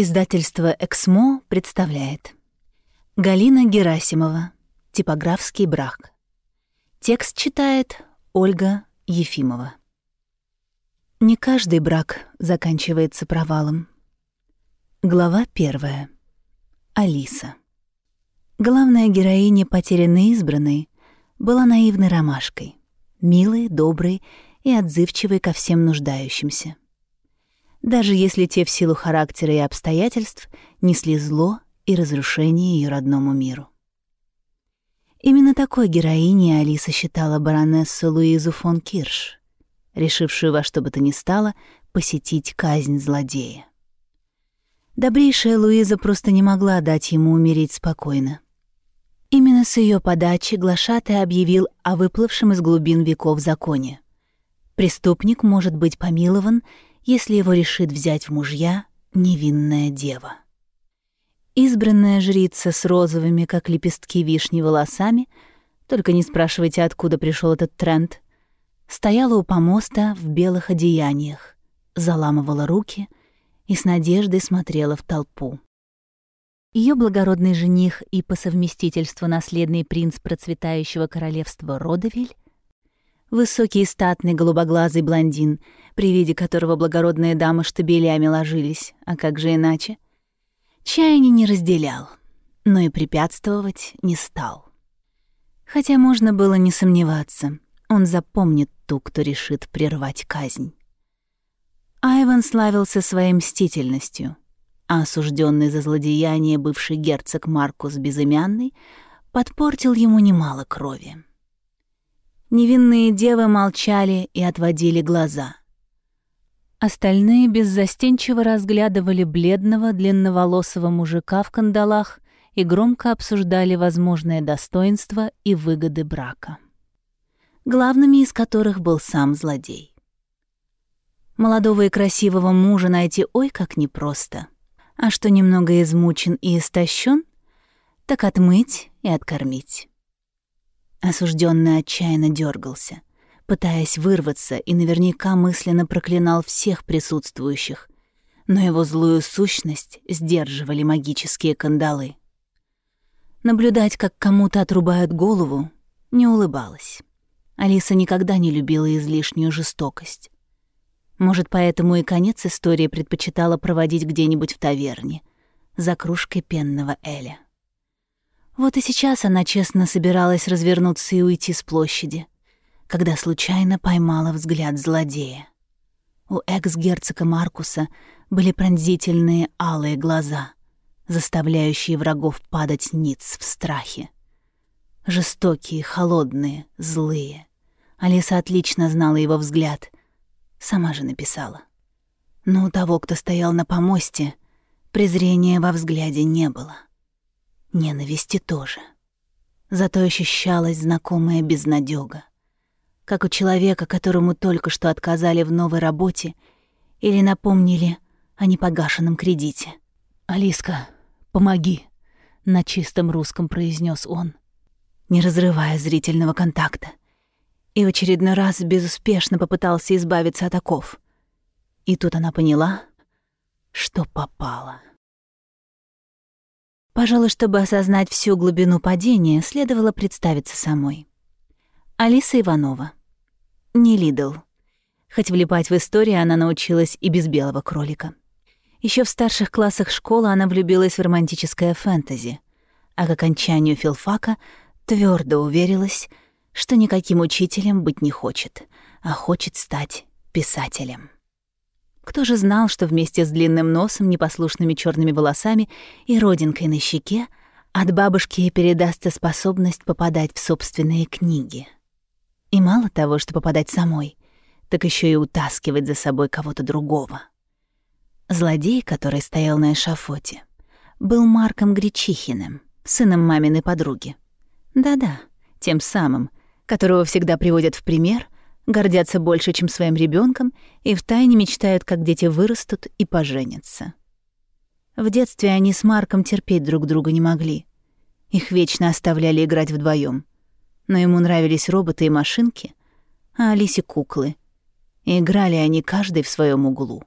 Издательство «Эксмо» представляет Галина Герасимова «Типографский брак». Текст читает Ольга Ефимова. Не каждый брак заканчивается провалом. Глава первая. Алиса. Главная героиня потерянной избранной была наивной ромашкой, милой, доброй и отзывчивой ко всем нуждающимся — даже если те в силу характера и обстоятельств несли зло и разрушение ее родному миру. Именно такой героиней Алиса считала баронессу Луизу фон Кирш, решившую во что бы то ни стало посетить казнь злодея. Добрейшая Луиза просто не могла дать ему умереть спокойно. Именно с ее подачи глашатай объявил о выплывшем из глубин веков законе. Преступник может быть помилован если его решит взять в мужья невинная дева. Избранная жрица с розовыми, как лепестки вишни, волосами, только не спрашивайте, откуда пришел этот тренд, стояла у помоста в белых одеяниях, заламывала руки и с надеждой смотрела в толпу. Ее благородный жених и по совместительству наследный принц процветающего королевства Родовиль Высокий статный голубоглазый блондин, при виде которого благородные дамы штабелями ложились, а как же иначе? Чаяния не разделял, но и препятствовать не стал. Хотя можно было не сомневаться, он запомнит ту, кто решит прервать казнь. Айван славился своей мстительностью, а осужденный за злодеяние бывший герцог Маркус Безымянный подпортил ему немало крови. Невинные девы молчали и отводили глаза. Остальные беззастенчиво разглядывали бледного длинноволосого мужика в кандалах и громко обсуждали возможное достоинство и выгоды брака. Главными из которых был сам злодей. Молодого и красивого мужа найти ой как непросто. А что немного измучен и истощен, так отмыть и откормить. Осужденный отчаянно дергался, пытаясь вырваться, и наверняка мысленно проклинал всех присутствующих, но его злую сущность сдерживали магические кандалы. Наблюдать, как кому-то отрубают голову, не улыбалась. Алиса никогда не любила излишнюю жестокость. Может, поэтому и конец истории предпочитала проводить где-нибудь в таверне, за кружкой пенного Эля. Вот и сейчас она честно собиралась развернуться и уйти с площади, когда случайно поймала взгляд злодея. У экс-герцога Маркуса были пронзительные алые глаза, заставляющие врагов падать ниц в страхе. Жестокие, холодные, злые. Алиса отлично знала его взгляд. Сама же написала. Но у того, кто стоял на помосте, презрения во взгляде не было. Ненависти тоже. Зато ощущалась знакомая безнадёга. Как у человека, которому только что отказали в новой работе или напомнили о непогашенном кредите. «Алиска, помоги», — на чистом русском произнес он, не разрывая зрительного контакта. И в очередной раз безуспешно попытался избавиться от оков. И тут она поняла, что попала. Пожалуй, чтобы осознать всю глубину падения, следовало представиться самой. Алиса Иванова. Не Лидл. Хоть влипать в историю она научилась и без белого кролика. Еще в старших классах школы она влюбилась в романтическое фэнтези, а к окончанию филфака твердо уверилась, что никаким учителем быть не хочет, а хочет стать писателем. Кто же знал, что вместе с длинным носом, непослушными черными волосами и родинкой на щеке от бабушки передастся способность попадать в собственные книги. И мало того, что попадать самой, так еще и утаскивать за собой кого-то другого. Злодей, который стоял на эшафоте, был Марком Гречихиным, сыном маминой подруги. Да-да, тем самым, которого всегда приводят в пример — гордятся больше, чем своим ребенком, и втайне мечтают, как дети вырастут и поженятся. В детстве они с Марком терпеть друг друга не могли. Их вечно оставляли играть вдвоем. Но ему нравились роботы и машинки, а Алисе — куклы. И играли они каждый в своем углу.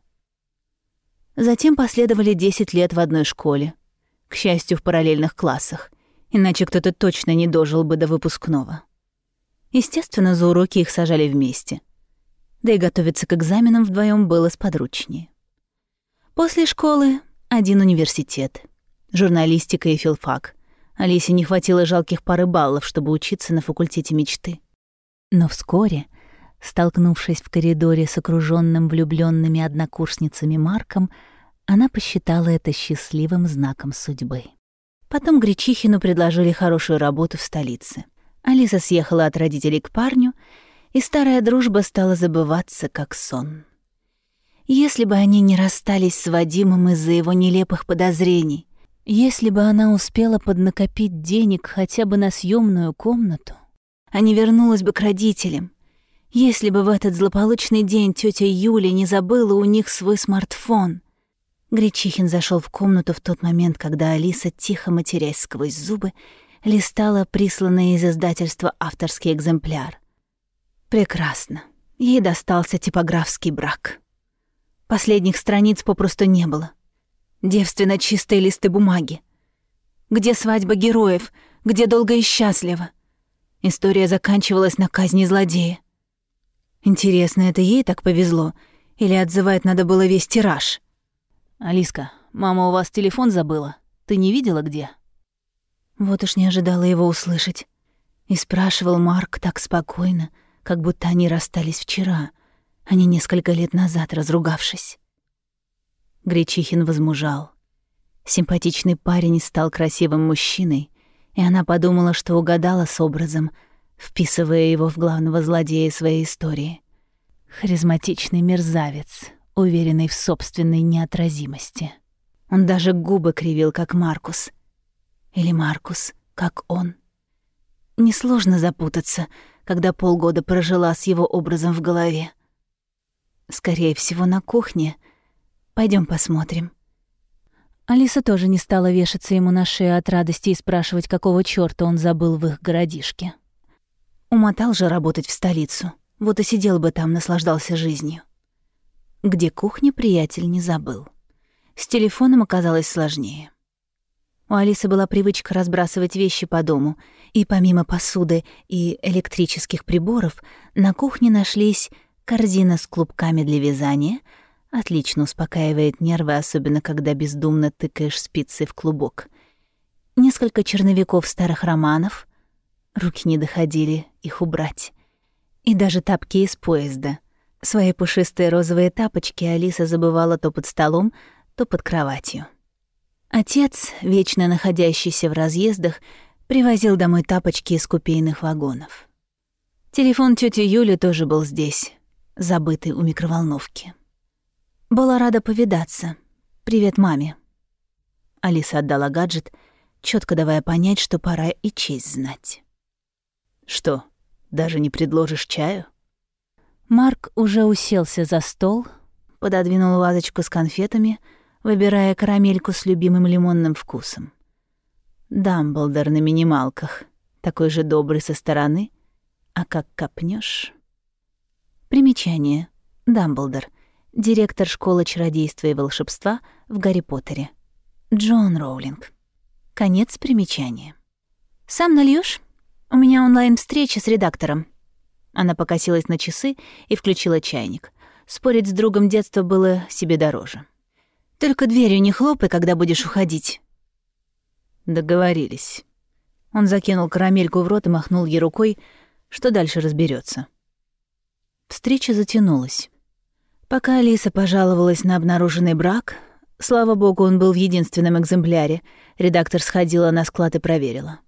Затем последовали 10 лет в одной школе. К счастью, в параллельных классах. Иначе кто-то точно не дожил бы до выпускного. Естественно, за уроки их сажали вместе. Да и готовиться к экзаменам вдвоем было сподручнее. После школы один университет. Журналистика и филфак. Алисе не хватило жалких пары баллов, чтобы учиться на факультете мечты. Но вскоре, столкнувшись в коридоре с окружённым влюблёнными однокурсницами Марком, она посчитала это счастливым знаком судьбы. Потом Гречихину предложили хорошую работу в столице. Алиса съехала от родителей к парню, и старая дружба стала забываться как сон. Если бы они не расстались с Вадимом из-за его нелепых подозрений, если бы она успела поднакопить денег хотя бы на съемную комнату, а не вернулась бы к родителям, если бы в этот злополучный день тетя Юля не забыла у них свой смартфон. Гречихин зашел в комнату в тот момент, когда Алиса, тихо матерясь сквозь зубы, листала присланный из издательства авторский экземпляр. Прекрасно. Ей достался типографский брак. Последних страниц попросту не было. Девственно чистые листы бумаги. Где свадьба героев, где долго и счастливо. История заканчивалась на казни злодея. Интересно, это ей так повезло? Или отзывать надо было весь тираж? «Алиска, мама у вас телефон забыла. Ты не видела, где?» Вот уж не ожидала его услышать. И спрашивал Марк так спокойно, как будто они расстались вчера — а не несколько лет назад разругавшись. Гречихин возмужал. Симпатичный парень стал красивым мужчиной, и она подумала, что угадала с образом, вписывая его в главного злодея своей истории. Харизматичный мерзавец, уверенный в собственной неотразимости. Он даже губы кривил, как Маркус. Или Маркус, как он. Несложно запутаться, когда полгода прожила с его образом в голове. Скорее всего, на кухне. Пойдем посмотрим. Алиса тоже не стала вешаться ему на шею от радости и спрашивать, какого чёрта он забыл в их городишке. Умотал же работать в столицу. Вот и сидел бы там, наслаждался жизнью. Где кухня, приятель не забыл. С телефоном оказалось сложнее. У Алисы была привычка разбрасывать вещи по дому, и помимо посуды и электрических приборов на кухне нашлись Корзина с клубками для вязания отлично успокаивает нервы, особенно когда бездумно тыкаешь спицы в клубок. Несколько черновиков старых романов. Руки не доходили их убрать. И даже тапки из поезда. Свои пушистые розовые тапочки Алиса забывала то под столом, то под кроватью. Отец, вечно находящийся в разъездах, привозил домой тапочки из купейных вагонов. Телефон тети Юли тоже был здесь, забытый у микроволновки. Была рада повидаться. Привет маме. Алиса отдала гаджет, четко давая понять, что пора и честь знать. Что, даже не предложишь чаю? Марк уже уселся за стол, пододвинул вазочку с конфетами, выбирая карамельку с любимым лимонным вкусом. Дамблдор на минималках, такой же добрый со стороны, а как копнешь. Примечание. Дамблдор. Директор школы чародейства и волшебства в Гарри Поттере. Джон Роулинг. Конец примечания. «Сам нальешь? У меня онлайн-встреча с редактором». Она покосилась на часы и включила чайник. Спорить с другом детства было себе дороже. «Только дверью не хлопай, когда будешь уходить». Договорились. Он закинул карамельку в рот и махнул ей рукой, что дальше разберется. Встреча затянулась. Пока Алиса пожаловалась на обнаруженный брак, слава богу, он был в единственном экземпляре, редактор сходила на склад и проверила.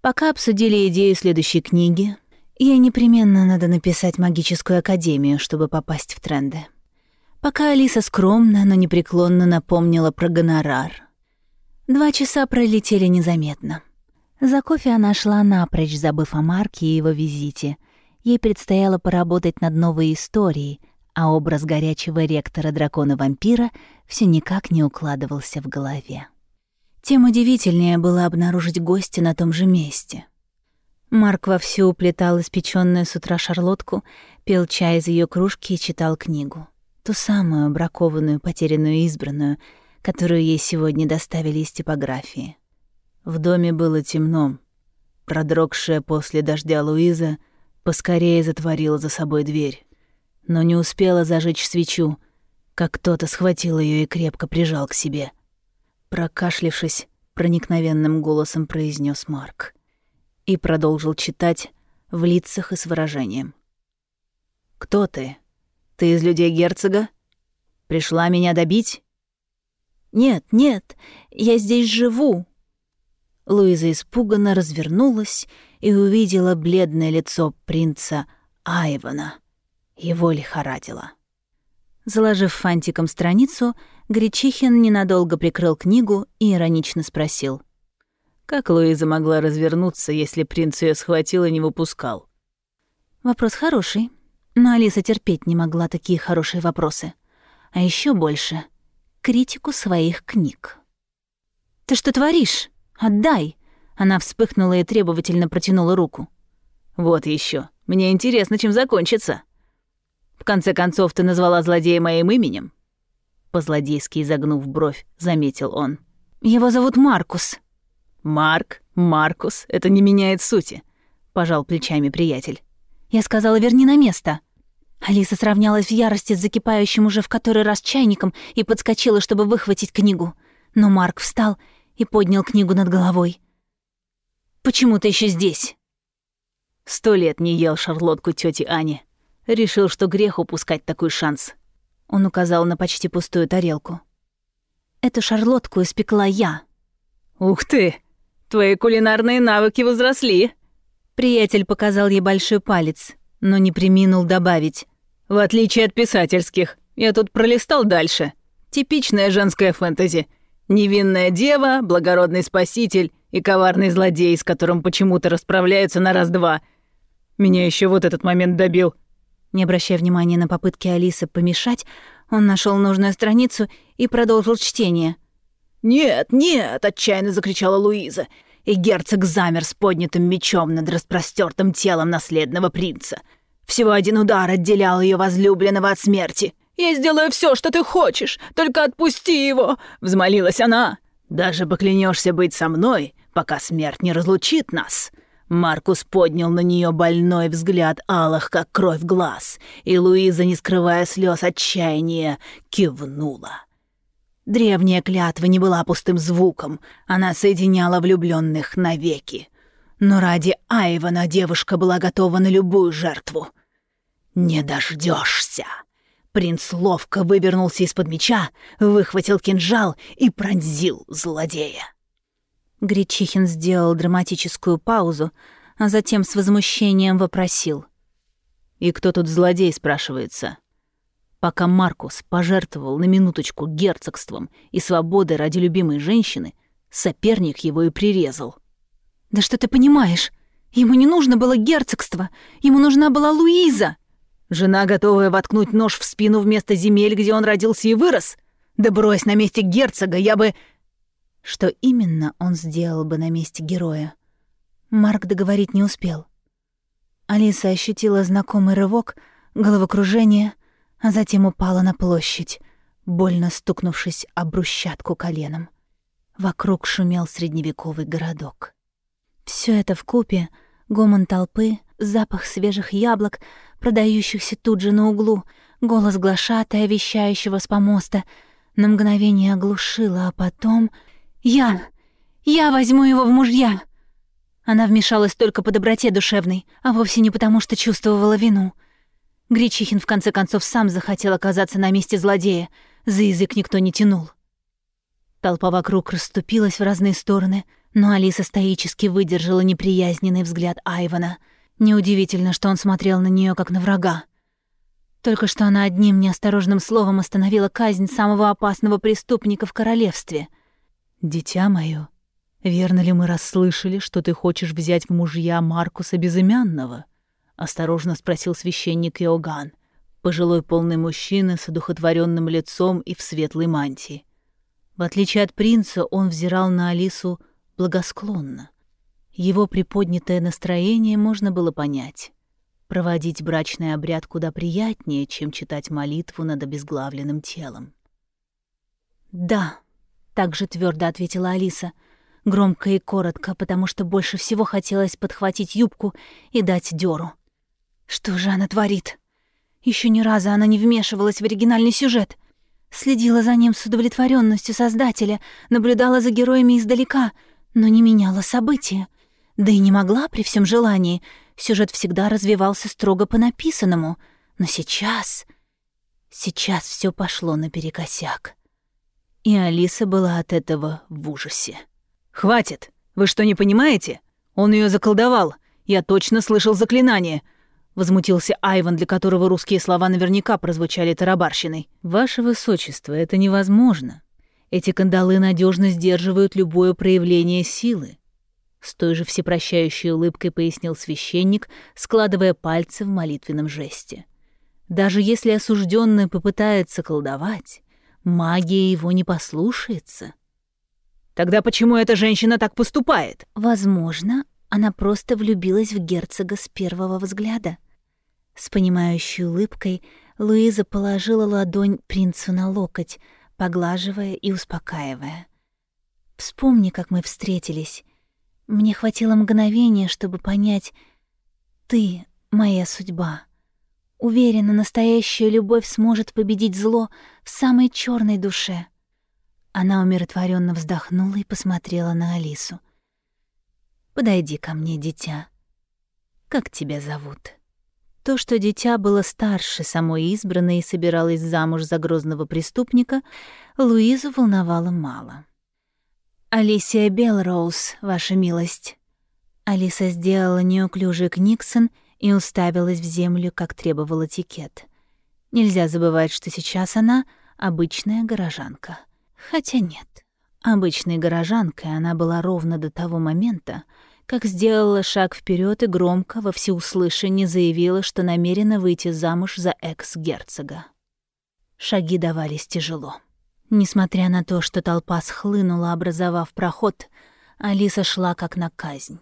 Пока обсудили идею следующей книги, ей непременно надо написать магическую академию, чтобы попасть в тренды. Пока Алиса скромно, но непреклонно напомнила про гонорар. Два часа пролетели незаметно. За кофе она шла напрочь, забыв о Марке и его визите — Ей предстояло поработать над новой историей, а образ горячего ректора дракона-вампира все никак не укладывался в голове. Тем удивительнее было обнаружить гостя на том же месте. Марк вовсю уплетал испечённую с утра шарлотку, пил чай из ее кружки и читал книгу. Ту самую бракованную потерянную избранную, которую ей сегодня доставили из типографии. В доме было темно. Продрогшая после дождя Луиза поскорее затворила за собой дверь, но не успела зажечь свечу, как кто-то схватил ее и крепко прижал к себе. Прокашлившись, проникновенным голосом произнес Марк и продолжил читать в лицах и с выражением. «Кто ты? Ты из людей герцога? Пришла меня добить?» «Нет, нет, я здесь живу». Луиза испуганно развернулась и увидела бледное лицо принца Айвана. Его лихорадило. Заложив фантиком страницу, Гречихин ненадолго прикрыл книгу и иронично спросил. Как Луиза могла развернуться, если принц ее схватил и не выпускал? Вопрос хороший, но Алиса терпеть не могла такие хорошие вопросы. А еще больше — критику своих книг. «Ты что творишь? Отдай!» Она вспыхнула и требовательно протянула руку. «Вот еще. Мне интересно, чем закончится. В конце концов, ты назвала злодея моим именем?» По-злодейски изогнув бровь, заметил он. «Его зовут Маркус». «Марк, Маркус, это не меняет сути», — пожал плечами приятель. «Я сказала, верни на место». Алиса сравнялась в ярости с закипающим уже в который раз чайником и подскочила, чтобы выхватить книгу. Но Марк встал и поднял книгу над головой. Почему ты еще здесь?» Сто лет не ел шарлотку тети Ани. Решил, что грех упускать такой шанс. Он указал на почти пустую тарелку. «Эту шарлотку испекла я». «Ух ты! Твои кулинарные навыки возросли!» Приятель показал ей большой палец, но не приминул добавить. «В отличие от писательских, я тут пролистал дальше. Типичная женская фэнтези. Невинная дева, благородный спаситель и коварный злодей, с которым почему-то расправляются на раз-два. Меня еще вот этот момент добил. Не обращая внимания на попытки Алисы помешать, он нашел нужную страницу и продолжил чтение. «Нет, нет!» — отчаянно закричала Луиза, и герцог замер с поднятым мечом над распростертым телом наследного принца. Всего один удар отделял ее возлюбленного от смерти. «Я сделаю все, что ты хочешь, только отпусти его!» — взмолилась она. «Даже поклянешься быть со мной, пока смерть не разлучит нас». Маркус поднял на нее больной взгляд алых, как кровь глаз, и Луиза, не скрывая слез отчаяния, кивнула. Древняя клятва не была пустым звуком, она соединяла влюбленных навеки. Но ради Айвана девушка была готова на любую жертву. «Не дождешься. Принц ловко вывернулся из-под меча, выхватил кинжал и пронзил злодея. Гречихин сделал драматическую паузу, а затем с возмущением вопросил. «И кто тут злодей?» — спрашивается. Пока Маркус пожертвовал на минуточку герцогством и свободой ради любимой женщины, соперник его и прирезал. «Да что ты понимаешь? Ему не нужно было герцогство, ему нужна была Луиза!» Жена, готовая воткнуть нож в спину вместо земель, где он родился и вырос? Да брось, на месте герцога я бы что именно он сделал бы на месте героя? Марк договорить не успел. Алиса ощутила знакомый рывок, головокружение, а затем упала на площадь, больно стукнувшись об брусчатку коленом. Вокруг шумел средневековый городок. Все это в купе, гомон толпы, запах свежих яблок, продающихся тут же на углу, голос глашатая, вещающего с помоста, на мгновение оглушило, а потом «Я! Я возьму его в мужья!» Она вмешалась только по доброте душевной, а вовсе не потому, что чувствовала вину. Гречихин в конце концов сам захотел оказаться на месте злодея, за язык никто не тянул. Толпа вокруг расступилась в разные стороны, но Алиса стоически выдержала неприязненный взгляд Айвана. Неудивительно, что он смотрел на нее как на врага. Только что она одним неосторожным словом остановила казнь самого опасного преступника в королевстве — «Дитя мое, верно ли мы расслышали, что ты хочешь взять в мужья Маркуса Безымянного?» — осторожно спросил священник Иоганн, пожилой полный мужчина с одухотворенным лицом и в светлой мантии. В отличие от принца, он взирал на Алису благосклонно. Его приподнятое настроение можно было понять. Проводить брачный обряд куда приятнее, чем читать молитву над обезглавленным телом. «Да», — также твердо ответила Алиса, громко и коротко, потому что больше всего хотелось подхватить юбку и дать дёру. Что же она творит? Еще ни разу она не вмешивалась в оригинальный сюжет. Следила за ним с удовлетворенностью создателя, наблюдала за героями издалека, но не меняла события. Да и не могла при всем желании. Сюжет всегда развивался строго по написанному. Но сейчас... Сейчас все пошло наперекосяк. И Алиса была от этого в ужасе. «Хватит! Вы что, не понимаете? Он ее заколдовал. Я точно слышал заклинание. Возмутился Айван, для которого русские слова наверняка прозвучали тарабарщиной. «Ваше высочество, это невозможно. Эти кандалы надежно сдерживают любое проявление силы. С той же всепрощающей улыбкой пояснил священник, складывая пальцы в молитвенном жесте. Даже если осужденный попытается колдовать, магия его не послушается. Тогда почему эта женщина так поступает? Возможно, она просто влюбилась в герцога с первого взгляда. С понимающей улыбкой Луиза положила ладонь принцу на локоть, поглаживая и успокаивая. «Вспомни, как мы встретились. Мне хватило мгновения, чтобы понять, ты — моя судьба. Уверена, настоящая любовь сможет победить зло в самой черной душе». Она умиротворенно вздохнула и посмотрела на Алису. Подойди ко мне, дитя. Как тебя зовут? То, что дитя было старше самой избранной и собиралась замуж за грозного преступника, Луизу волновало мало. «Алисия Белроуз, ваша милость». Алиса сделала неуклюжий книксон и уставилась в землю, как требовал этикет. Нельзя забывать, что сейчас она — обычная горожанка. Хотя нет, обычной горожанкой она была ровно до того момента, как сделала шаг вперед и громко во всеуслышание заявила, что намерена выйти замуж за экс-герцога. Шаги давались тяжело. Несмотря на то, что толпа схлынула, образовав проход, Алиса шла как на казнь.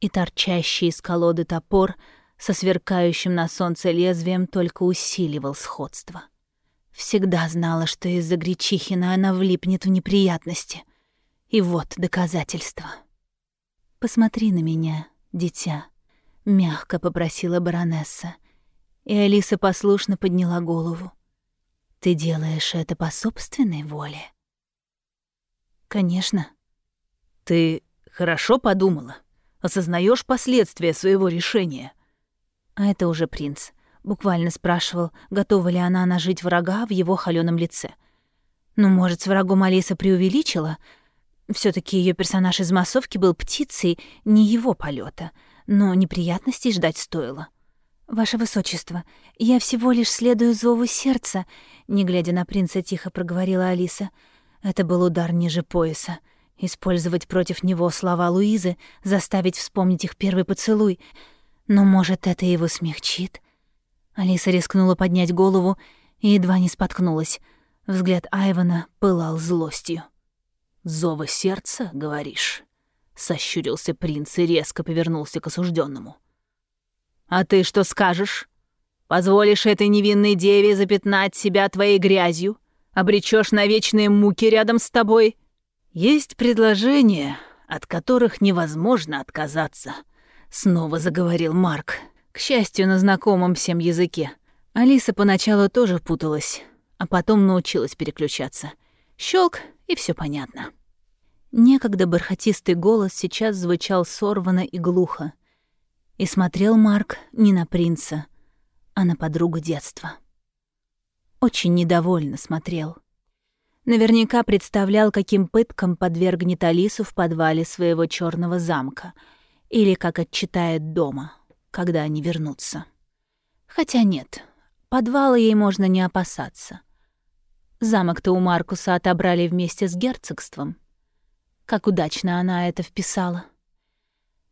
И торчащий из колоды топор со сверкающим на солнце лезвием только усиливал сходство. Всегда знала, что из-за Гречихина она влипнет в неприятности. И вот доказательство — «Посмотри на меня, дитя», — мягко попросила баронесса. И Алиса послушно подняла голову. «Ты делаешь это по собственной воле?» «Конечно». «Ты хорошо подумала? Осознаешь последствия своего решения?» А это уже принц. Буквально спрашивал, готова ли она нажить врага в его холёном лице. Ну, может, с врагом Алиса преувеличила — все таки ее персонаж из массовки был птицей не его полета, но неприятностей ждать стоило. «Ваше Высочество, я всего лишь следую зову сердца», — не глядя на принца, тихо проговорила Алиса. Это был удар ниже пояса. Использовать против него слова Луизы, заставить вспомнить их первый поцелуй. Но, может, это его смягчит? Алиса рискнула поднять голову и едва не споткнулась. Взгляд Айвана пылал злостью. «Зова сердца, говоришь?» — сощурился принц и резко повернулся к осужденному. «А ты что скажешь? Позволишь этой невинной деве запятнать себя твоей грязью? Обречешь на вечные муки рядом с тобой? Есть предложения, от которых невозможно отказаться», — снова заговорил Марк, к счастью, на знакомом всем языке. Алиса поначалу тоже путалась, а потом научилась переключаться. Щелк, и все понятно. Некогда бархатистый голос сейчас звучал сорвано и глухо. И смотрел Марк не на принца, а на подругу детства. Очень недовольно смотрел. Наверняка представлял, каким пыткам подвергнет Алису в подвале своего черного замка или как отчитает дома, когда они вернутся. Хотя нет, подвала ей можно не опасаться. Замок-то у Маркуса отобрали вместе с герцогством. Как удачно она это вписала.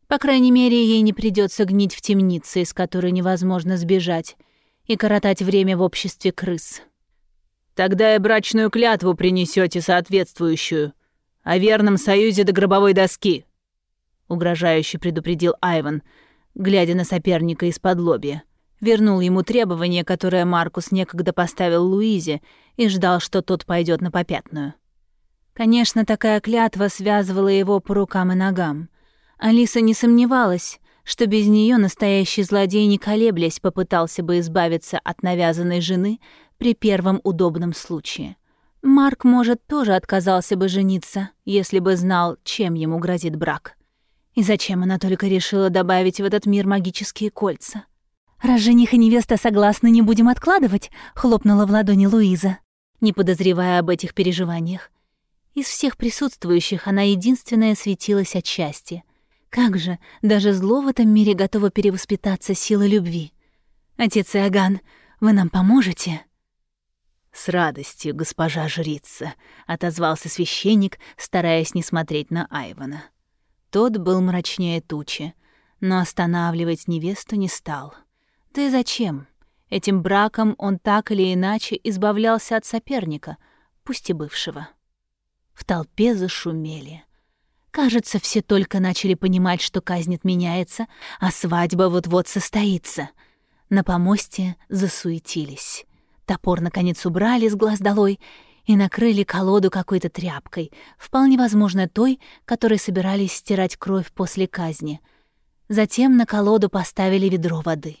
По крайней мере, ей не придется гнить в темнице, из которой невозможно сбежать, и коротать время в обществе крыс. Тогда и брачную клятву принесете соответствующую, о верном союзе до гробовой доски, угрожающе предупредил Айван, глядя на соперника из-под лобья. Вернул ему требование, которое Маркус некогда поставил Луизе, и ждал, что тот пойдет на попятную. Конечно, такая клятва связывала его по рукам и ногам. Алиса не сомневалась, что без нее настоящий злодей, не колеблясь, попытался бы избавиться от навязанной жены при первом удобном случае. Марк, может, тоже отказался бы жениться, если бы знал, чем ему грозит брак. И зачем она только решила добавить в этот мир магические кольца? «Раз жених и невеста согласны, не будем откладывать», — хлопнула в ладони Луиза, не подозревая об этих переживаниях. Из всех присутствующих она единственная светилась от счастья. Как же, даже зло в этом мире готово перевоспитаться силой любви. «Отец Иоганн, вы нам поможете?» «С радостью, госпожа жрица», — отозвался священник, стараясь не смотреть на Айвана. Тот был мрачнее тучи, но останавливать невесту не стал. Да и зачем? Этим браком он так или иначе избавлялся от соперника, пусть и бывшего. В толпе зашумели. Кажется, все только начали понимать, что казнь меняется, а свадьба вот-вот состоится. На помосте засуетились. Топор, наконец, убрали с глаз долой и накрыли колоду какой-то тряпкой, вполне возможно той, которой собирались стирать кровь после казни. Затем на колоду поставили ведро воды.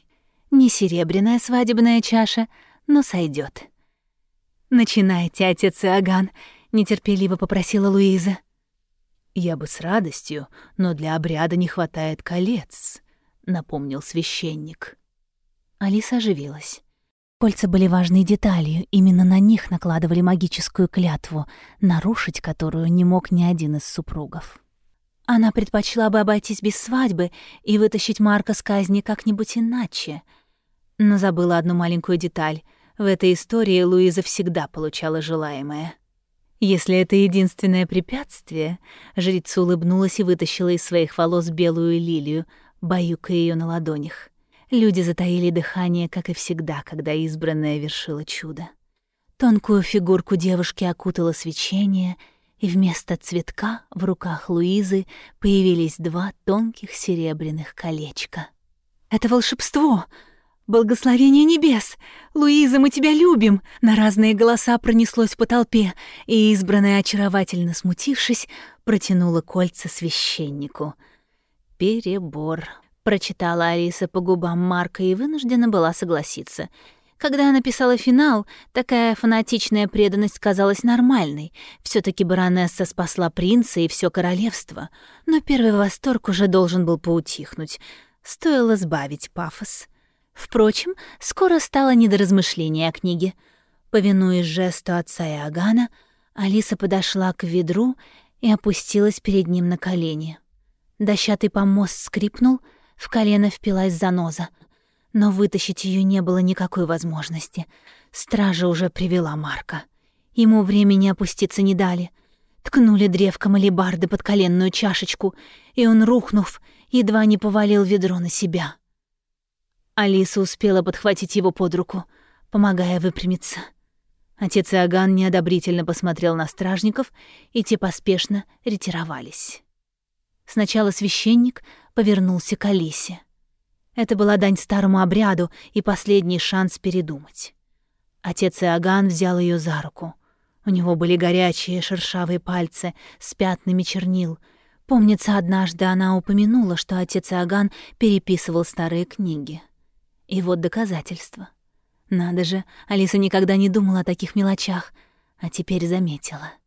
Не серебряная свадебная чаша, но сойдет. «Начинайте, отец Иоганн», — нетерпеливо попросила Луиза. «Я бы с радостью, но для обряда не хватает колец», — напомнил священник. Алиса оживилась. Кольца были важной деталью, именно на них накладывали магическую клятву, нарушить которую не мог ни один из супругов. Она предпочла бы обойтись без свадьбы и вытащить Марка с казни как-нибудь иначе. Но забыла одну маленькую деталь. В этой истории Луиза всегда получала желаемое. Если это единственное препятствие, жрица улыбнулась и вытащила из своих волос белую лилию, баюкая ее на ладонях. Люди затаили дыхание, как и всегда, когда избранная вершила чудо. Тонкую фигурку девушки окутало свечение, и вместо цветка в руках Луизы появились два тонких серебряных колечка. «Это волшебство! Благословение небес! Луиза, мы тебя любим!» На разные голоса пронеслось по толпе, и избранная, очаровательно смутившись, протянула кольца священнику. «Перебор», Прочитала Алиса по губам Марка и вынуждена была согласиться. Когда она писала финал, такая фанатичная преданность казалась нормальной. все таки баронесса спасла принца и все королевство. Но первый восторг уже должен был поутихнуть. Стоило сбавить пафос. Впрочем, скоро стало не до размышления о книге. Повинуясь жесту отца Иоганна, Алиса подошла к ведру и опустилась перед ним на колени. Дощатый помост скрипнул — в колено впилась заноза, но вытащить ее не было никакой возможности. Стража уже привела Марка. Ему времени опуститься не дали. Ткнули древком алебарды под коленную чашечку, и он, рухнув, едва не повалил ведро на себя. Алиса успела подхватить его под руку, помогая выпрямиться. Отец Иоганн неодобрительно посмотрел на стражников, и те поспешно ретировались. Сначала священник, повернулся к Алисе. Это была дань старому обряду и последний шанс передумать. Отец Иоганн взял ее за руку. У него были горячие шершавые пальцы с пятнами чернил. Помнится, однажды она упомянула, что отец Иоганн переписывал старые книги. И вот доказательства. Надо же, Алиса никогда не думала о таких мелочах, а теперь заметила —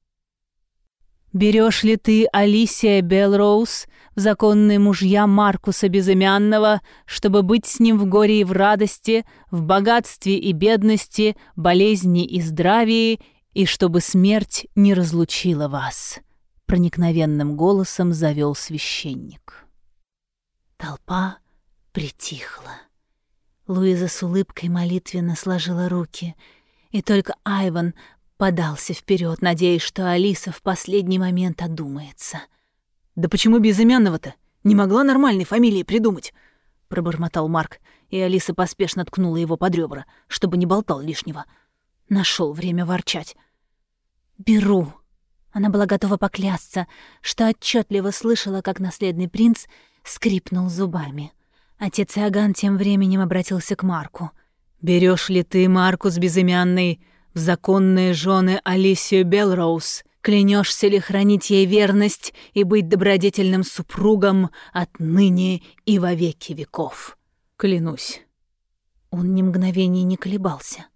Берешь ли ты, Алисия Белроуз, в законные мужья Маркуса Безымянного, чтобы быть с ним в горе и в радости, в богатстве и бедности, болезни и здравии, и чтобы смерть не разлучила вас?» Проникновенным голосом завел священник. Толпа притихла. Луиза с улыбкой молитвенно сложила руки, и только Айван Подался вперед, надеясь, что Алиса в последний момент одумается. «Да почему безымянного-то? Не могла нормальной фамилии придумать?» — пробормотал Марк, и Алиса поспешно ткнула его под ребра, чтобы не болтал лишнего. Нашел время ворчать. «Беру». Она была готова поклясться, что отчетливо слышала, как наследный принц скрипнул зубами. Отец Иоганн тем временем обратился к Марку. Берешь ли ты, Маркус Безымянный, в законные жены Алисию Белроуз? Клянешься ли хранить ей верность и быть добродетельным супругом отныне и во веки веков? Клянусь». Он ни мгновения не колебался.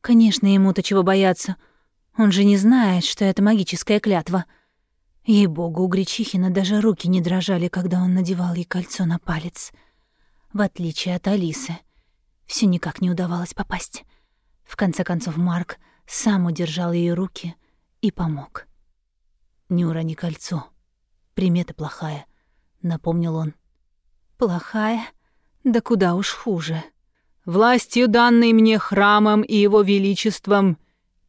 Конечно, ему-то чего бояться. Он же не знает, что это магическая клятва. Ей-богу, у Гречихина даже руки не дрожали, когда он надевал ей кольцо на палец. В отличие от Алисы, все никак не удавалось попасть. В конце концов, Марк сам удержал ее руки и помог. «Не урони кольцо. Примета плохая», — напомнил он. «Плохая? Да куда уж хуже». «Властью, данной мне храмом и его величеством,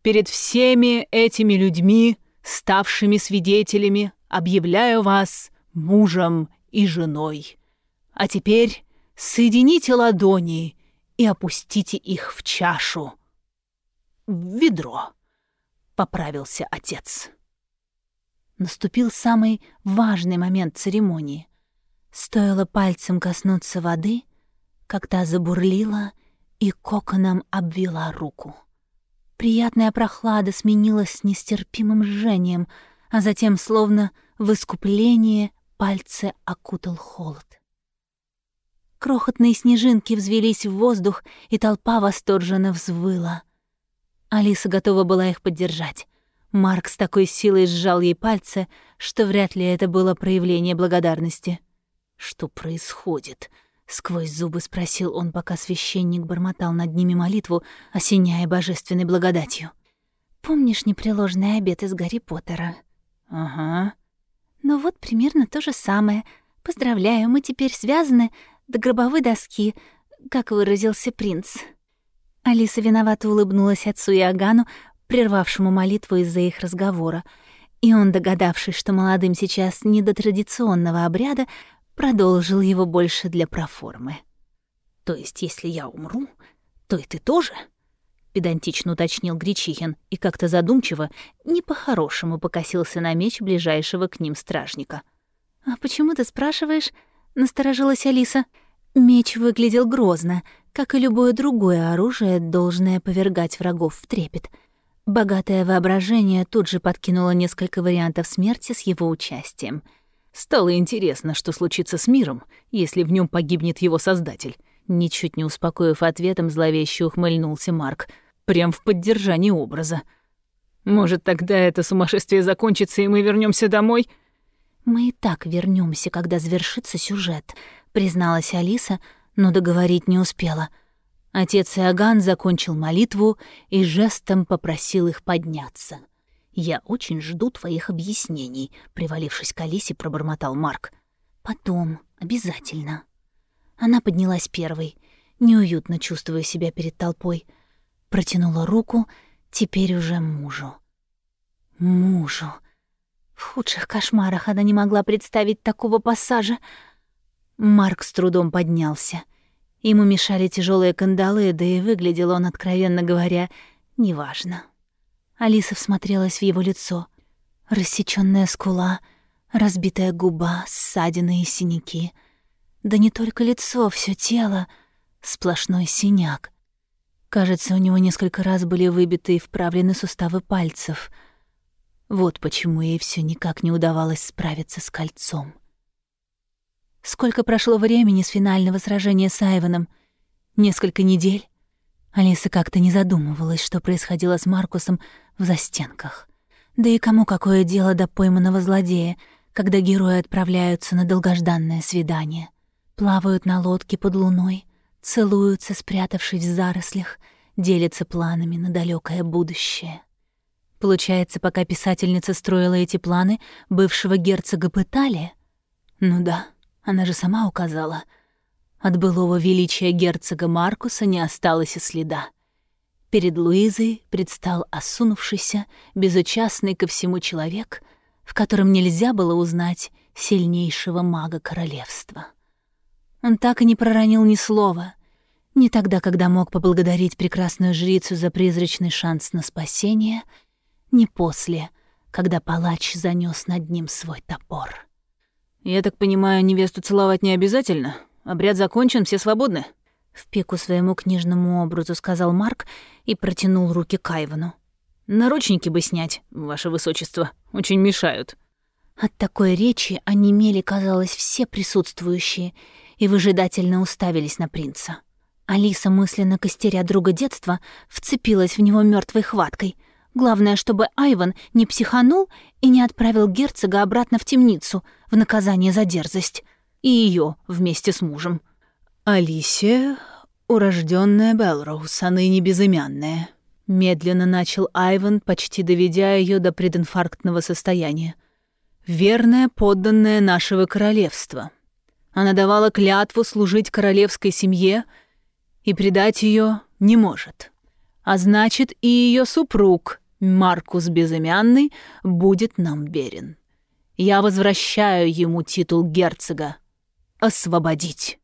перед всеми этими людьми, ставшими свидетелями, объявляю вас мужем и женой. А теперь соедините ладони и опустите их в чашу. В ведро», — поправился отец. Наступил самый важный момент церемонии. Стоило пальцем коснуться воды, как та забурлила и коконом обвела руку. Приятная прохлада сменилась нестерпимым жжением, а затем, словно в искупление, пальцы окутал холод. Крохотные снежинки взвелись в воздух, и толпа восторженно взвыла. Алиса готова была их поддержать. Марк с такой силой сжал ей пальцы, что вряд ли это было проявление благодарности. «Что происходит?» — сквозь зубы спросил он, пока священник бормотал над ними молитву, осеняя божественной благодатью. «Помнишь непреложный обед из Гарри Поттера?» «Ага». «Ну вот примерно то же самое. Поздравляю, мы теперь связаны до гробовой доски, как выразился принц». Алиса виновато улыбнулась отцу Иоганну, прервавшему молитву из-за их разговора, и он, догадавшись, что молодым сейчас не до традиционного обряда, продолжил его больше для проформы. «То есть, если я умру, то и ты тоже?» — педантично уточнил Гречихин и как-то задумчиво, не по-хорошему покосился на меч ближайшего к ним стражника. «А почему ты спрашиваешь?» — насторожилась Алиса. Меч выглядел грозно, как и любое другое оружие, должное повергать врагов в трепет — Богатое воображение тут же подкинуло несколько вариантов смерти с его участием. Стало интересно, что случится с миром, если в нем погибнет его создатель. Ничуть не успокоив ответом, зловеще ухмыльнулся Марк. Прям в поддержании образа. «Может, тогда это сумасшествие закончится, и мы вернемся домой?» «Мы и так вернемся, когда завершится сюжет», — призналась Алиса, но договорить не успела — Отец Иоганн закончил молитву и жестом попросил их подняться. «Я очень жду твоих объяснений», — привалившись к Алисе, пробормотал Марк. «Потом, обязательно». Она поднялась первой, неуютно чувствуя себя перед толпой. Протянула руку, теперь уже мужу. Мужу. В худших кошмарах она не могла представить такого пассажа. Марк с трудом поднялся. Ему мешали тяжелые кандалы, да и выглядел он, откровенно говоря, неважно. Алиса всмотрелась в его лицо. Рассечённая скула, разбитая губа, ссадины и синяки. Да не только лицо, всё тело, сплошной синяк. Кажется, у него несколько раз были выбиты и вправлены суставы пальцев. Вот почему ей всё никак не удавалось справиться с кольцом. Сколько прошло времени с финального сражения с Айвоном? Несколько недель? Алиса как-то не задумывалась, что происходило с Маркусом в застенках. Да и кому какое дело до пойманного злодея, когда герои отправляются на долгожданное свидание? Плавают на лодке под луной, целуются, спрятавшись в зарослях, делятся планами на далекое будущее. Получается, пока писательница строила эти планы, бывшего герцога пытали? Ну да, она же сама указала. От былого величия герцога Маркуса не осталось и следа. Перед Луизой предстал осунувшийся, безучастный ко всему человек, в котором нельзя было узнать сильнейшего мага королевства. Он так и не проронил ни слова, не тогда, когда мог поблагодарить прекрасную жрицу за призрачный шанс на спасение, не после, когда палач занёс над ним свой топор. «Я так понимаю, невесту целовать не обязательно? обряд закончен, все свободны». В пику своему книжному образу сказал Марк и протянул руки к Айвану. «Наручники бы снять, ваше высочество, очень мешают». От такой речи онемели, казалось, все присутствующие и выжидательно уставились на принца. Алиса, мысленно костеря друга детства, вцепилась в него мертвой хваткой. Главное, чтобы Айван не психанул и не отправил герцога обратно в темницу в наказание за дерзость. И ее вместе с мужем. «Алисия, урожденная Белроуз, а ныне безымянная», — медленно начал Айван, почти доведя ее до прединфарктного состояния. «Верная подданная нашего королевства. Она давала клятву служить королевской семье и предать ее не может. А значит, и ее супруг, Маркус Безымянный, будет нам верен. Я возвращаю ему титул герцога. Освободить»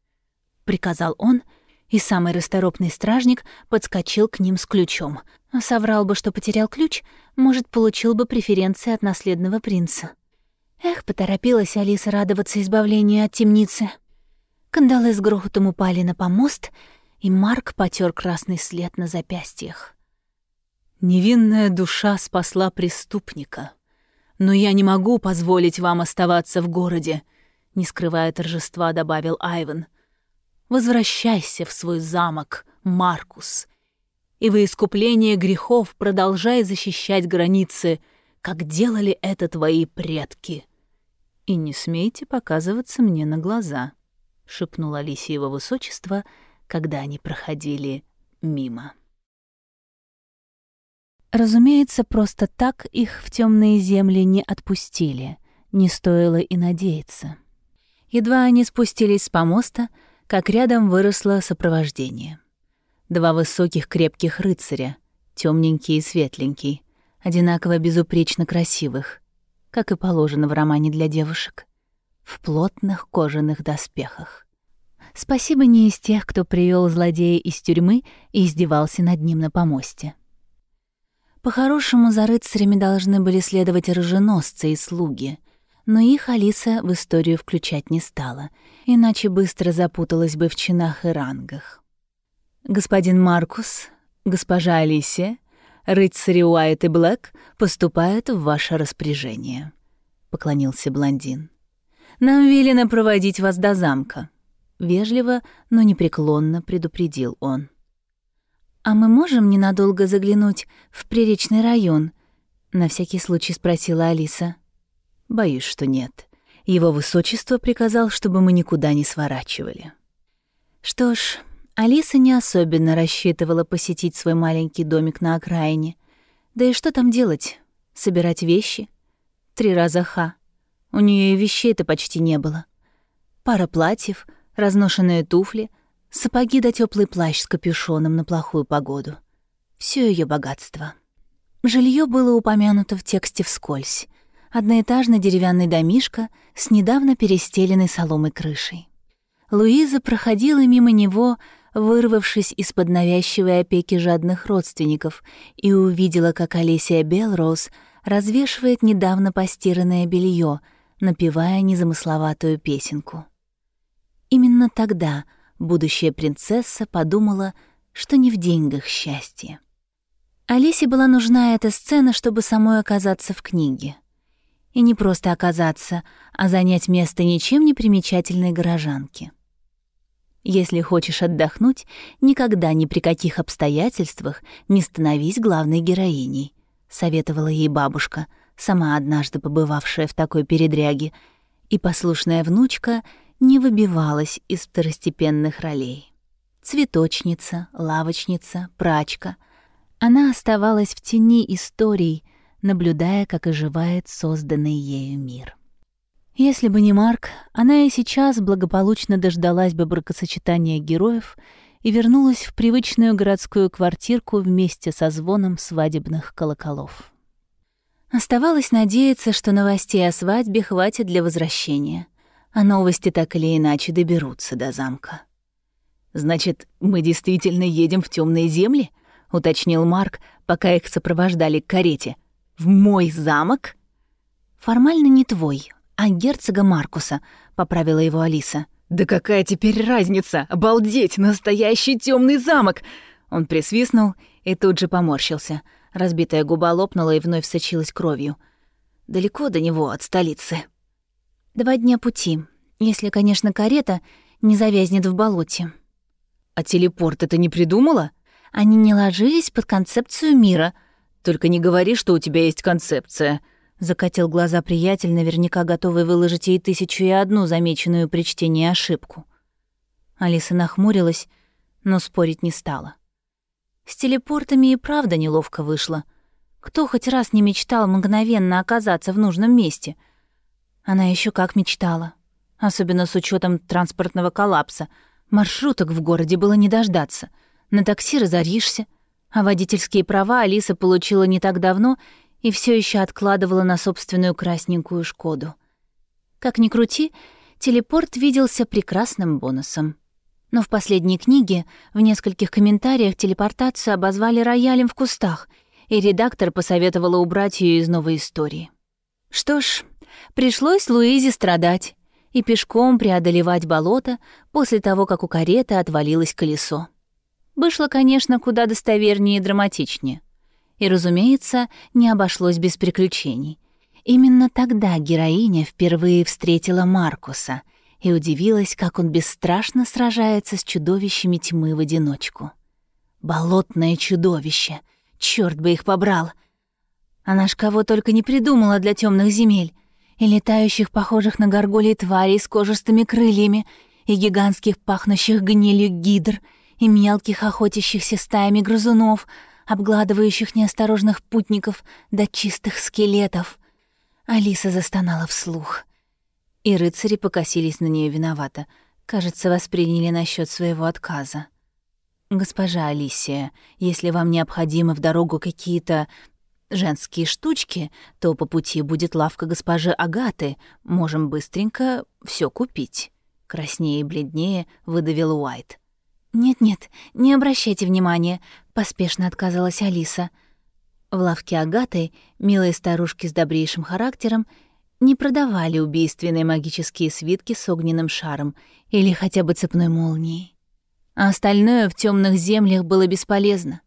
приказал он, и самый расторопный стражник подскочил к ним с ключом. Соврал бы, что потерял ключ, может, получил бы преференции от наследного принца. Эх, поторопилась Алиса радоваться избавлению от темницы. Кандалы с грохотом упали на помост, и Марк потер красный след на запястьях. «Невинная душа спасла преступника. Но я не могу позволить вам оставаться в городе», — не скрывая торжества, добавил Айвен — Возвращайся в свой замок, Маркус, и во искупление грехов продолжай защищать границы, как делали это твои предки. И не смейте показываться мне на глаза, шепнула Алисия его высочество, когда они проходили мимо. Разумеется, просто так их в темные земли не отпустили, не стоило и надеяться. Едва они спустились с помоста, как рядом выросло сопровождение. Два высоких крепких рыцаря, темненький и светленький, одинаково безупречно красивых, как и положено в романе для девушек, в плотных кожаных доспехах. Спасибо не из тех, кто привел злодея из тюрьмы и издевался над ним на помосте. По-хорошему, за рыцарями должны были следовать оруженосцы и слуги, но их Алиса в историю включать не стала, иначе быстро запуталась бы в чинах и рангах. Господин Маркус, госпожа Алисия, рыцари Уайт и Блэк поступают в ваше распоряжение», — поклонился блондин. «Нам велено проводить вас до замка», — вежливо, но непреклонно предупредил он. «А мы можем ненадолго заглянуть в приречный район?» — на всякий случай спросила Алиса. Боюсь, что нет. Его высочество приказал, чтобы мы никуда не сворачивали. Что ж, Алиса не особенно рассчитывала посетить свой маленький домик на окраине. Да и что там делать? Собирать вещи? Три раза ха. У нее и вещей-то почти не было. Пара платьев, разношенные туфли, сапоги да теплый плащ с капюшоном на плохую погоду. Все ее богатство. Жилье было упомянуто в тексте вскользь одноэтажный деревянный домишко с недавно перестеленной соломой крышей. Луиза проходила мимо него, вырвавшись из-под навязчивой опеки жадных родственников, и увидела, как Олесия Белроуз развешивает недавно постиранное белье, напевая незамысловатую песенку. Именно тогда будущая принцесса подумала, что не в деньгах счастье. Олесе была нужна эта сцена, чтобы самой оказаться в книге — и не просто оказаться, а занять место ничем не примечательной горожанки. Если хочешь отдохнуть, никогда ни при каких обстоятельствах не становись главной героиней, советовала ей бабушка, сама однажды побывавшая в такой передряге, и послушная внучка не выбивалась из второстепенных ролей. Цветочница, лавочница, прачка. Она оставалась в тени историй — наблюдая, как оживает созданный ею мир. Если бы не Марк, она и сейчас благополучно дождалась бы бракосочетания героев и вернулась в привычную городскую квартирку вместе со звоном свадебных колоколов. Оставалось надеяться, что новостей о свадьбе хватит для возвращения, а новости так или иначе доберутся до замка. «Значит, мы действительно едем в темные земли?» — уточнил Марк, пока их сопровождали к карете — в мой замок? Формально не твой, а герцога Маркуса, поправила его Алиса. «Да какая теперь разница? Обалдеть! Настоящий темный замок!» Он присвистнул и тут же поморщился. Разбитая губа лопнула и вновь сочилась кровью. Далеко до него, от столицы. Два дня пути, если, конечно, карета не завязнет в болоте. А телепорт это не придумала? Они не ложились под концепцию мира. Только не говори, что у тебя есть концепция. Закатил глаза приятель, наверняка готовый выложить ей тысячу и одну замеченную при чтении ошибку. Алиса нахмурилась, но спорить не стала. С телепортами и правда неловко вышло. Кто хоть раз не мечтал мгновенно оказаться в нужном месте? Она еще как мечтала. Особенно с учетом транспортного коллапса. Маршруток в городе было не дождаться. На такси разоришься. А водительские права Алиса получила не так давно и все еще откладывала на собственную красненькую «Шкоду». Как ни крути, телепорт виделся прекрасным бонусом. Но в последней книге в нескольких комментариях телепортацию обозвали роялем в кустах, и редактор посоветовала убрать ее из новой истории. Что ж, пришлось Луизе страдать и пешком преодолевать болото после того, как у кареты отвалилось колесо. Вышло, конечно, куда достовернее и драматичнее. И, разумеется, не обошлось без приключений. Именно тогда героиня впервые встретила Маркуса — и удивилась, как он бесстрашно сражается с чудовищами тьмы в одиночку. Болотное чудовище! Черт бы их побрал! Она ж кого только не придумала для темных земель. И летающих, похожих на горгулей тварей с кожистыми крыльями, и гигантских, пахнущих гнилью гидр, и мелких, охотящихся стаями грызунов, обгладывающих неосторожных путников до чистых скелетов. Алиса застонала вслух. И рыцари покосились на нее виновато. Кажется, восприняли насчет своего отказа. «Госпожа Алисия, если вам необходимы в дорогу какие-то женские штучки, то по пути будет лавка госпожи Агаты. Можем быстренько все купить». Краснее и бледнее выдавил Уайт. «Нет-нет, не обращайте внимания», — поспешно отказалась Алиса. В лавке Агаты, милой старушки с добрейшим характером, не продавали убийственные магические свитки с огненным шаром или хотя бы цепной молнией. А остальное в темных землях было бесполезно.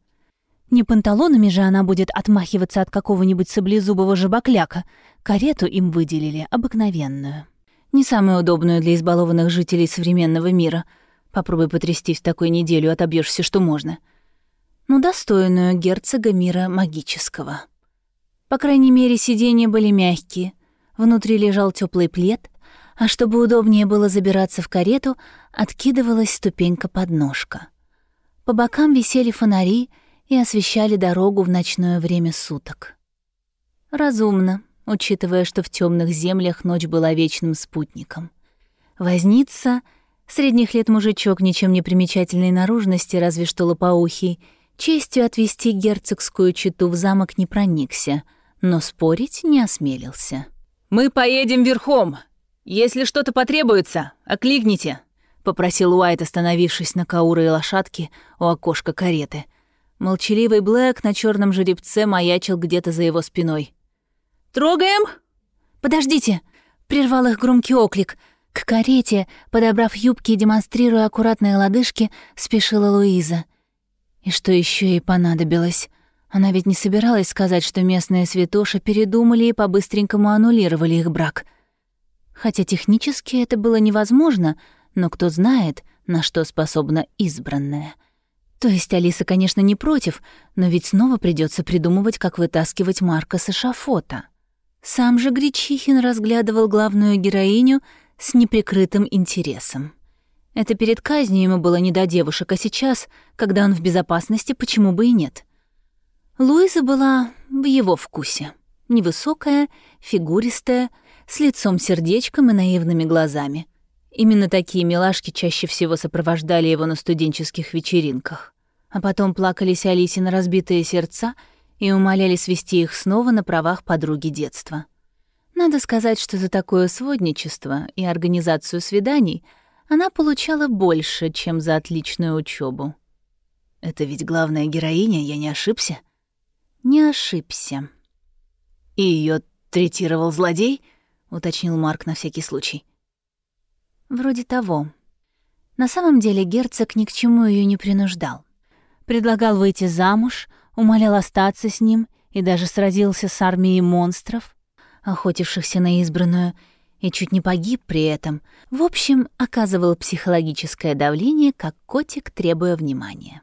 Не панталонами же она будет отмахиваться от какого-нибудь саблезубого жабокляка. Карету им выделили обыкновенную. Не самую удобную для избалованных жителей современного мира. Попробуй потрястись в такую неделю, отобьешься что можно. Но достойную герцога мира магического. По крайней мере, сиденья были мягкие — Внутри лежал теплый плед, а чтобы удобнее было забираться в карету, откидывалась ступенька-подножка. По бокам висели фонари и освещали дорогу в ночное время суток. Разумно, учитывая, что в темных землях ночь была вечным спутником. Возница, средних лет мужичок ничем не примечательной наружности, разве что лопоухий, честью отвести герцогскую читу в замок не проникся, но спорить не осмелился. «Мы поедем верхом. Если что-то потребуется, окликните», — попросил Уайт, остановившись на каурой лошадке у окошка кареты. Молчаливый Блэк на черном жеребце маячил где-то за его спиной. «Трогаем?» «Подождите!» — прервал их громкий оклик. К карете, подобрав юбки и демонстрируя аккуратные лодыжки, спешила Луиза. И что еще ей понадобилось? Она ведь не собиралась сказать, что местные святоши передумали и по-быстренькому аннулировали их брак. Хотя технически это было невозможно, но кто знает, на что способна избранная. То есть Алиса, конечно, не против, но ведь снова придется придумывать, как вытаскивать Марка с эшафота. Сам же Гречихин разглядывал главную героиню с неприкрытым интересом. Это перед казнью ему было не до девушек, а сейчас, когда он в безопасности, почему бы и нет — Луиза была в его вкусе. Невысокая, фигуристая, с лицом-сердечком и наивными глазами. Именно такие милашки чаще всего сопровождали его на студенческих вечеринках. А потом плакались Алисе на разбитые сердца и умоляли свести их снова на правах подруги детства. Надо сказать, что за такое сводничество и организацию свиданий она получала больше, чем за отличную учебу. «Это ведь главная героиня, я не ошибся?» Не ошибся. И ее третировал злодей, уточнил Марк на всякий случай. Вроде того. На самом деле герцог ни к чему ее не принуждал. Предлагал выйти замуж, умолял остаться с ним и даже сразился с армией монстров, охотившихся на избранную, и чуть не погиб при этом. В общем, оказывал психологическое давление, как котик, требуя внимания.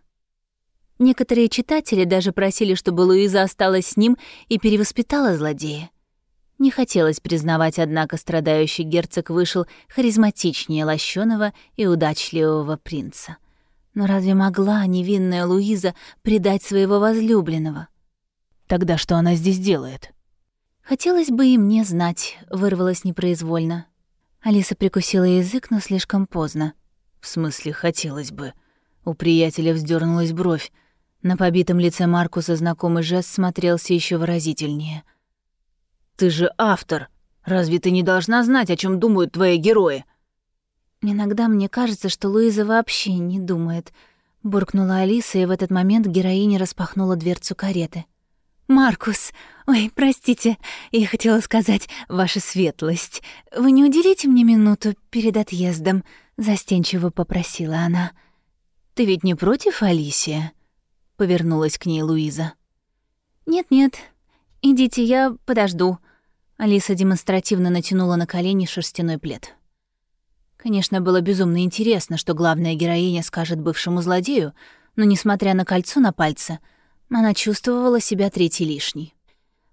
Некоторые читатели даже просили, чтобы Луиза осталась с ним и перевоспитала злодея. Не хотелось признавать, однако страдающий герцог вышел харизматичнее лощеного и удачливого принца. Но разве могла невинная Луиза предать своего возлюбленного? Тогда что она здесь делает? Хотелось бы и мне знать, вырвалось непроизвольно. Алиса прикусила язык, но слишком поздно. В смысле, хотелось бы. У приятеля вздернулась бровь. На побитом лице Маркуса знакомый жест смотрелся еще выразительнее — ты же автор. Разве ты не должна знать, о чем думают твои герои? Иногда мне кажется, что Луиза вообще не думает, буркнула Алиса, и в этот момент героиня распахнула дверцу кареты. Маркус, ой, простите, я хотела сказать, ваша светлость. Вы не уделите мне минуту перед отъездом, застенчиво попросила она. Ты ведь не против, Алисия? повернулась к ней Луиза. Нет-нет. Идите, я подожду. Алиса демонстративно натянула на колени шерстяной плед. Конечно, было безумно интересно, что главная героиня скажет бывшему злодею, но, несмотря на кольцо на пальце, она чувствовала себя третьей лишней.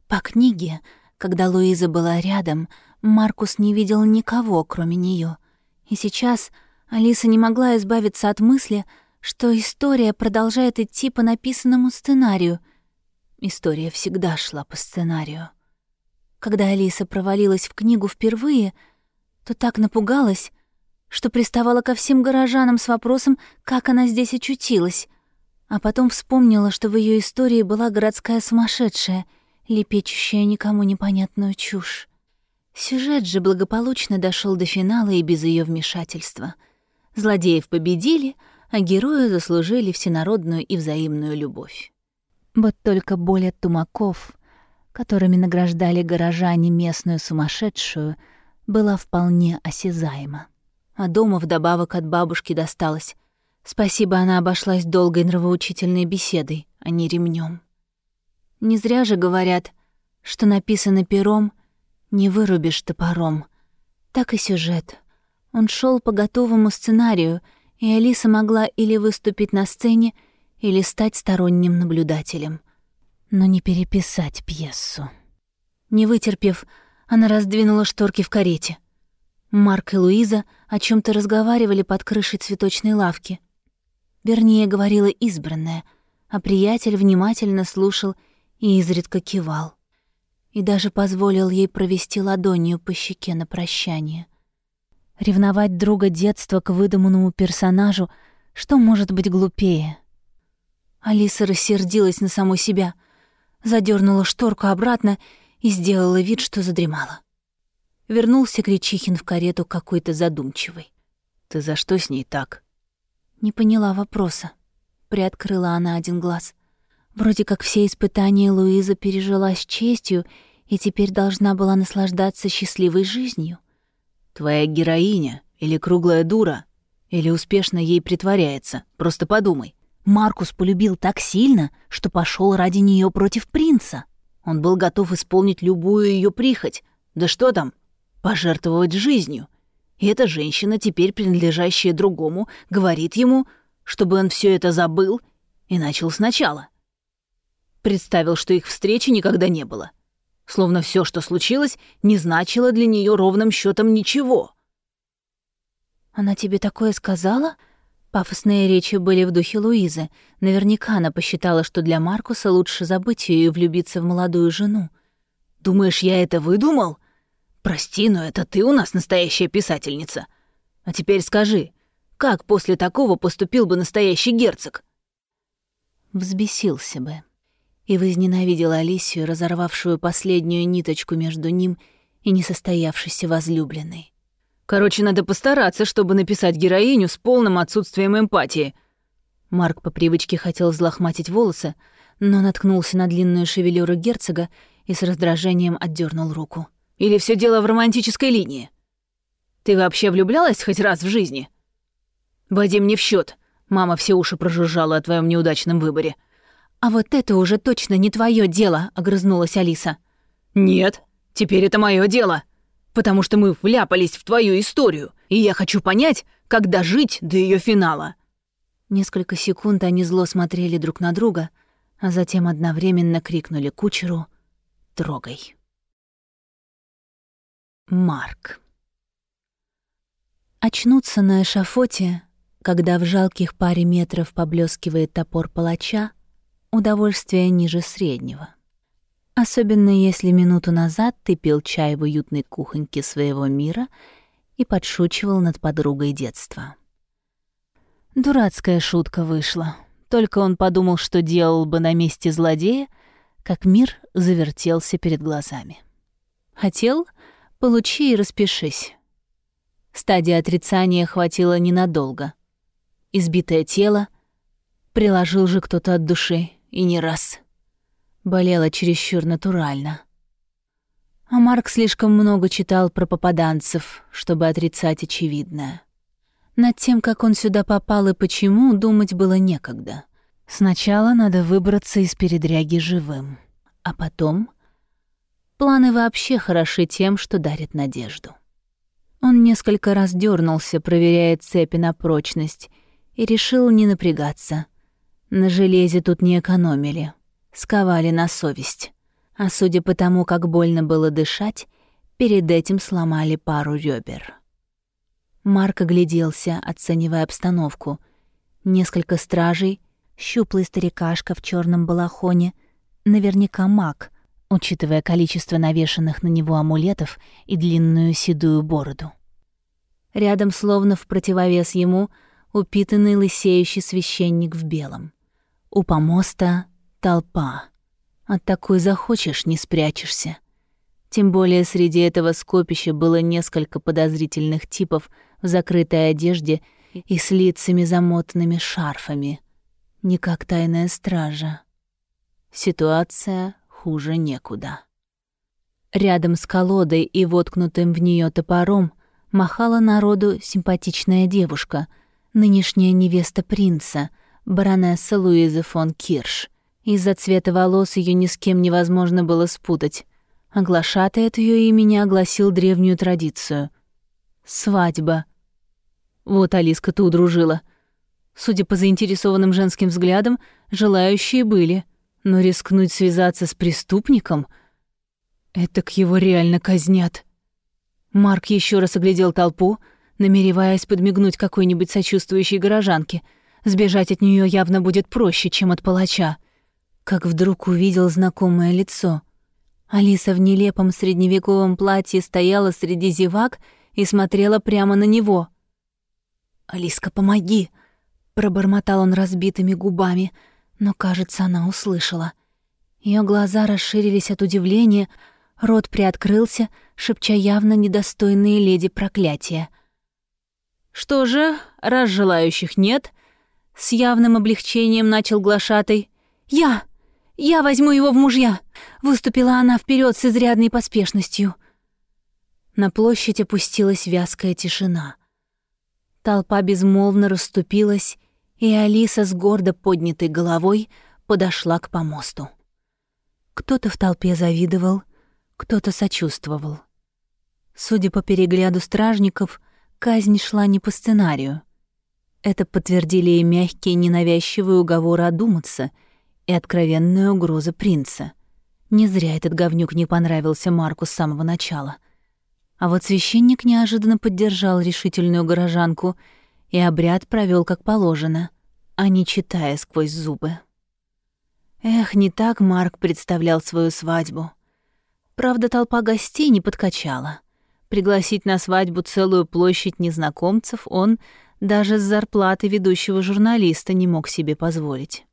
По книге, когда Луиза была рядом, Маркус не видел никого, кроме нее. И сейчас Алиса не могла избавиться от мысли, что история продолжает идти по написанному сценарию. История всегда шла по сценарию. Когда Алиса провалилась в книгу впервые, то так напугалась, что приставала ко всем горожанам с вопросом, как она здесь очутилась, а потом вспомнила, что в ее истории была городская сумасшедшая, лепечущая никому непонятную чушь. Сюжет же благополучно дошел до финала и без ее вмешательства. Злодеев победили, а герои заслужили всенародную и взаимную любовь. Вот только боль от тумаков которыми награждали горожане местную сумасшедшую, была вполне осязаема. А дома вдобавок от бабушки досталось. Спасибо, она обошлась долгой нравоучительной беседой, а не ремнем. Не зря же говорят, что написано пером «не вырубишь топором». Так и сюжет. Он шел по готовому сценарию, и Алиса могла или выступить на сцене, или стать сторонним наблюдателем но не переписать пьесу. Не вытерпев, она раздвинула шторки в карете. Марк и Луиза о чем то разговаривали под крышей цветочной лавки. Вернее, говорила избранная, а приятель внимательно слушал и изредка кивал. И даже позволил ей провести ладонью по щеке на прощание. Ревновать друга детства к выдуманному персонажу, что может быть глупее? Алиса рассердилась на саму себя — задернула шторку обратно и сделала вид, что задремала. Вернулся Кричихин в карету какой-то задумчивый. «Ты за что с ней так?» Не поняла вопроса. Приоткрыла она один глаз. Вроде как все испытания Луиза пережила с честью и теперь должна была наслаждаться счастливой жизнью. «Твоя героиня или круглая дура, или успешно ей притворяется, просто подумай. Маркус полюбил так сильно, что пошел ради нее против принца. Он был готов исполнить любую ее прихоть. Да что там, пожертвовать жизнью. И эта женщина, теперь принадлежащая другому, говорит ему, чтобы он все это забыл и начал сначала. Представил, что их встречи никогда не было. Словно все, что случилось, не значило для нее ровным счетом ничего. «Она тебе такое сказала?» Пафосные речи были в духе Луизы. Наверняка она посчитала, что для Маркуса лучше забыть ее и влюбиться в молодую жену. «Думаешь, я это выдумал? Прости, но это ты у нас настоящая писательница. А теперь скажи, как после такого поступил бы настоящий герцог?» Взбесился бы и возненавидел Алисию, разорвавшую последнюю ниточку между ним и несостоявшейся возлюбленной. Короче, надо постараться, чтобы написать героиню с полным отсутствием эмпатии. Марк по привычке хотел взлохматить волосы, но наткнулся на длинную шевелюру герцога и с раздражением отдернул руку. Или все дело в романтической линии? Ты вообще влюблялась хоть раз в жизни? Вадим не в счет. Мама все уши прожужжала о твоем неудачном выборе. А вот это уже точно не твое дело, огрызнулась Алиса. Нет, теперь это мое дело. Потому что мы вляпались в твою историю, и я хочу понять, как дожить до ее финала. Несколько секунд они зло смотрели друг на друга, а затем одновременно крикнули кучеру «Трогай». Марк. Очнуться на эшафоте, когда в жалких паре метров поблескивает топор палача, удовольствие ниже среднего. Особенно если минуту назад ты пил чай в уютной кухоньке своего мира и подшучивал над подругой детства. Дурацкая шутка вышла. Только он подумал, что делал бы на месте злодея, как мир завертелся перед глазами. Хотел — получи и распишись. Стадии отрицания хватило ненадолго. Избитое тело приложил же кто-то от души, и не раз. Болело чересчур натурально. А Марк слишком много читал про попаданцев, чтобы отрицать очевидное. Над тем, как он сюда попал и почему, думать было некогда. Сначала надо выбраться из передряги живым. А потом... Планы вообще хороши тем, что дарят надежду. Он несколько раз дернулся, проверяя цепи на прочность, и решил не напрягаться. На железе тут не экономили, сковали на совесть. А судя по тому, как больно было дышать, перед этим сломали пару ребер. Марк огляделся, оценивая обстановку. Несколько стражей, щуплый старикашка в черном балахоне, наверняка маг, учитывая количество навешанных на него амулетов и длинную седую бороду. Рядом, словно в противовес ему, упитанный лысеющий священник в белом. У помоста — толпа. От такой захочешь, не спрячешься. Тем более среди этого скопища было несколько подозрительных типов в закрытой одежде и с лицами замотанными шарфами. Не как тайная стража. Ситуация хуже некуда. Рядом с колодой и воткнутым в нее топором махала народу симпатичная девушка, нынешняя невеста принца, баронесса Луиза фон Кирш. Из-за цвета волос ее ни с кем невозможно было спутать. Оглашатый от ее имени огласил древнюю традицию. Свадьба. Вот Алиска-то удружила. Судя по заинтересованным женским взглядам, желающие были. Но рискнуть связаться с преступником — это к его реально казнят. Марк еще раз оглядел толпу, намереваясь подмигнуть какой-нибудь сочувствующей горожанке. Сбежать от нее явно будет проще, чем от палача. Как вдруг увидел знакомое лицо. Алиса в нелепом средневековом платье стояла среди зевак и смотрела прямо на него. «Алиска, помоги!» — пробормотал он разбитыми губами, но, кажется, она услышала. Ее глаза расширились от удивления, рот приоткрылся, шепча явно недостойные леди проклятия. «Что же, раз желающих нет...» С явным облегчением начал глашатый. «Я! Я возьму его в мужья!» Выступила она вперед с изрядной поспешностью. На площадь опустилась вязкая тишина. Толпа безмолвно расступилась, и Алиса с гордо поднятой головой подошла к помосту. Кто-то в толпе завидовал, кто-то сочувствовал. Судя по перегляду стражников, казнь шла не по сценарию. Это подтвердили и мягкие ненавязчивые уговоры одуматься — и откровенная угроза принца. Не зря этот говнюк не понравился Марку с самого начала. А вот священник неожиданно поддержал решительную горожанку и обряд провел как положено, а не читая сквозь зубы. Эх, не так Марк представлял свою свадьбу. Правда, толпа гостей не подкачала. Пригласить на свадьбу целую площадь незнакомцев он даже с зарплаты ведущего журналиста не мог себе позволить.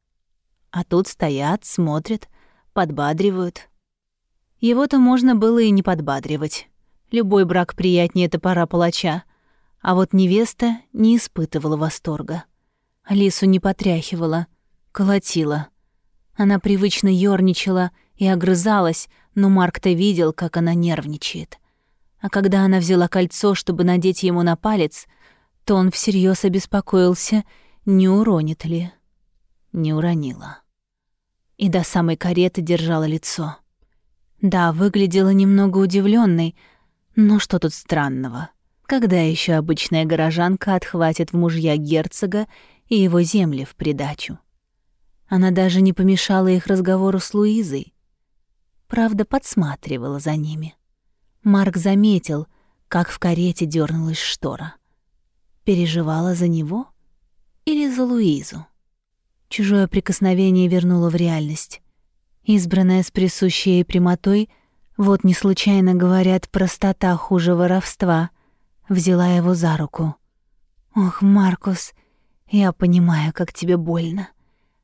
А тут стоят, смотрят, подбадривают. Его-то можно было и не подбадривать. Любой брак приятнее топора палача. А вот невеста не испытывала восторга. Алису не потряхивала, колотила. Она привычно ёрничала и огрызалась, но Марк-то видел, как она нервничает. А когда она взяла кольцо, чтобы надеть ему на палец, то он всерьез обеспокоился, не уронит ли. Не уронила. И до самой кареты держала лицо. Да, выглядела немного удивленной, но что тут странного? Когда еще обычная горожанка отхватит в мужья герцога и его земли в придачу? Она даже не помешала их разговору с Луизой. Правда, подсматривала за ними. Марк заметил, как в карете дернулась штора. Переживала за него или за Луизу? Чужое прикосновение вернуло в реальность. Избранная с присущей ей прямотой, вот не случайно говорят, простота хуже воровства, взяла его за руку. «Ох, Маркус, я понимаю, как тебе больно.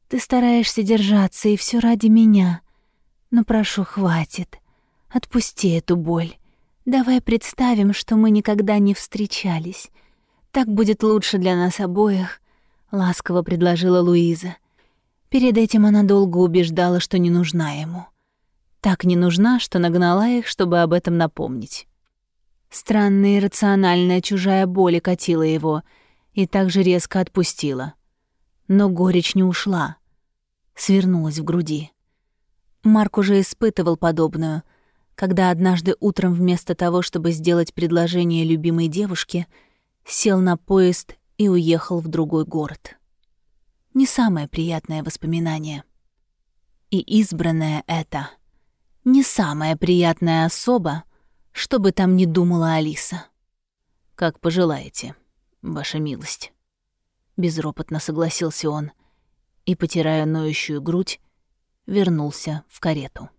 Ты стараешься держаться, и все ради меня. Но прошу, хватит. Отпусти эту боль. Давай представим, что мы никогда не встречались. Так будет лучше для нас обоих», — ласково предложила Луиза. Перед этим она долго убеждала, что не нужна ему. Так не нужна, что нагнала их, чтобы об этом напомнить. Странная иррациональная чужая боль катила его и также резко отпустила. Но горечь не ушла, свернулась в груди. Марк уже испытывал подобную, когда однажды утром вместо того, чтобы сделать предложение любимой девушке, сел на поезд и уехал в другой город не самое приятное воспоминание. И избранная это не самая приятная особа, что бы там ни думала Алиса. «Как пожелаете, ваша милость», — безропотно согласился он и, потирая ноющую грудь, вернулся в карету.